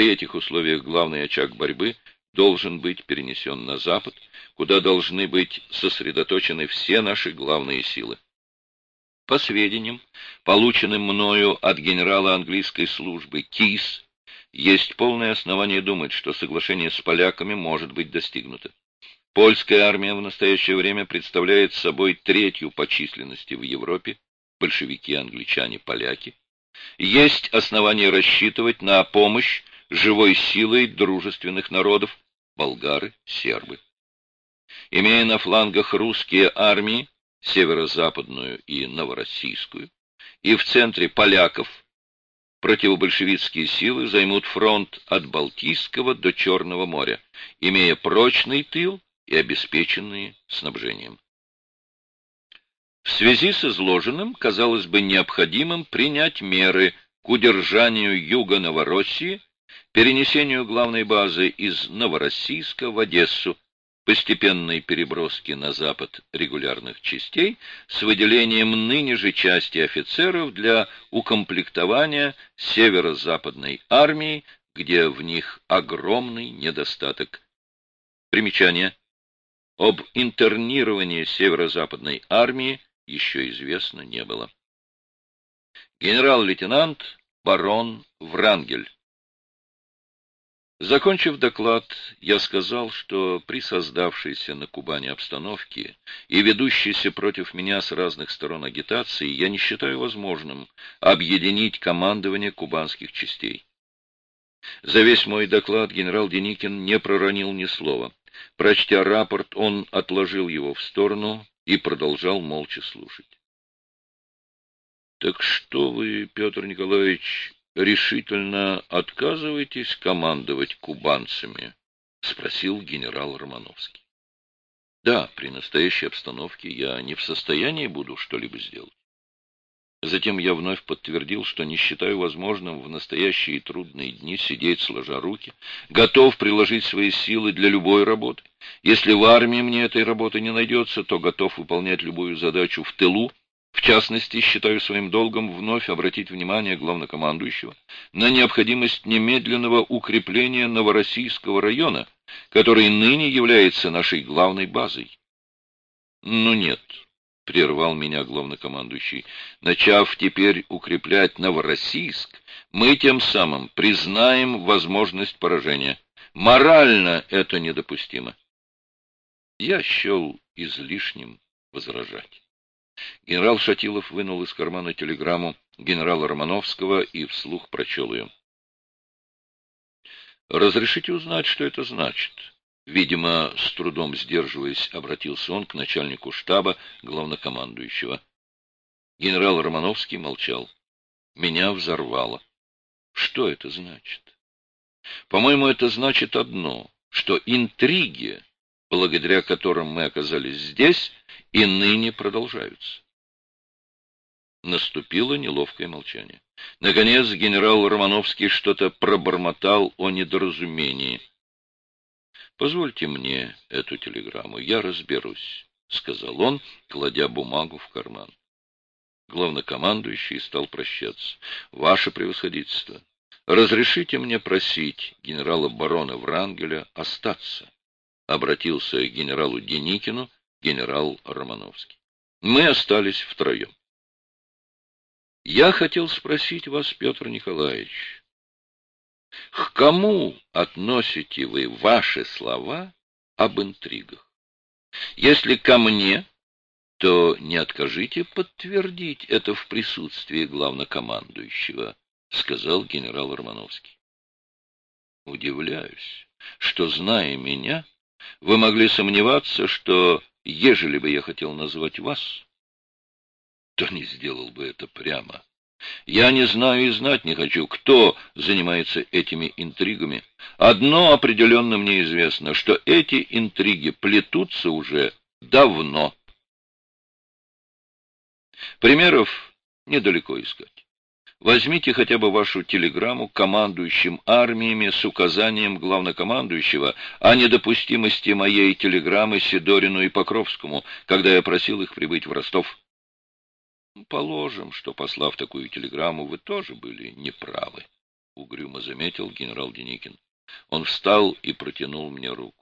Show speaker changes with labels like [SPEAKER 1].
[SPEAKER 1] При этих условиях главный очаг борьбы должен быть перенесен на запад, куда должны быть сосредоточены все наши главные силы. По сведениям, полученным мною от генерала английской службы КИС, есть полное основание думать, что соглашение с поляками может быть достигнуто. Польская армия в настоящее время представляет собой третью по численности в Европе, большевики, англичане, поляки. Есть основания рассчитывать на помощь живой силой дружественных народов, болгары, сербы. Имея на флангах русские армии, северо-западную и новороссийскую, и в центре поляков, противобольшевистские силы займут фронт от Балтийского до Черного моря, имея прочный тыл и обеспеченные снабжением. В связи с изложенным казалось бы необходимым принять меры к удержанию юга Новороссии, перенесению главной базы из Новороссийска в Одессу, постепенной переброски на запад регулярных частей с выделением ныне же части офицеров для укомплектования северо-западной армии, где в них огромный недостаток. Примечание. Об интернировании северо-западной армии еще известно не было. Генерал-лейтенант барон Врангель Закончив доклад, я сказал, что при создавшейся на Кубани обстановке и ведущейся против меня с разных сторон агитации, я не считаю возможным объединить командование кубанских частей. За весь мой доклад генерал Деникин не проронил ни слова. Прочтя рапорт, он отложил его в сторону и продолжал молча слушать. — Так что вы, Петр Николаевич, решительно отказываетесь командовать кубанцами? — спросил генерал Романовский. — Да, при настоящей обстановке я не в состоянии буду что-либо сделать. Затем я вновь подтвердил, что не считаю возможным в настоящие трудные дни сидеть сложа руки, готов приложить свои силы для любой работы. Если в армии мне этой работы не найдется, то готов выполнять любую задачу в тылу. В частности, считаю своим долгом вновь обратить внимание главнокомандующего на необходимость немедленного укрепления Новороссийского района, который ныне является нашей главной базой. Ну нет, — прервал меня главнокомандующий, — начав теперь укреплять Новороссийск, мы тем самым признаем возможность поражения. Морально это недопустимо. Я счел излишним возражать. Генерал Шатилов вынул из кармана телеграмму генерала Романовского и вслух прочел ее. «Разрешите узнать, что это значит?» Видимо, с трудом сдерживаясь, обратился он к начальнику штаба главнокомандующего. Генерал Романовский молчал. Меня взорвало. Что это значит? По-моему, это значит одно, что интриги, благодаря которым мы оказались здесь, и ныне продолжаются. Наступило неловкое молчание. Наконец генерал Романовский что-то пробормотал о недоразумении. Позвольте мне эту телеграмму, я разберусь, — сказал он, кладя бумагу в карман. Главнокомандующий стал прощаться. — Ваше превосходительство, разрешите мне просить генерала-барона Врангеля остаться, — обратился к генералу Деникину генерал Романовский. Мы остались втроем. Я хотел спросить вас, Петр Николаевич, к кому относите вы ваши слова об интригах? Если ко мне, то не откажите подтвердить это в присутствии главнокомандующего, сказал генерал Романовский. Удивляюсь, что, зная меня, вы могли сомневаться, что, ежели бы я хотел назвать вас, то не сделал бы это прямо. Я не знаю и знать не хочу, кто занимается этими интригами. Одно определенно мне известно, что эти интриги плетутся уже давно. Примеров недалеко искать. Возьмите хотя бы вашу телеграмму командующим армиями с указанием главнокомандующего о недопустимости моей телеграммы Сидорину и Покровскому, когда я просил их прибыть в Ростов. Положим, что, послав такую телеграмму, вы тоже были неправы. угрюмо заметил генерал Деникин. Он встал и протянул мне руку.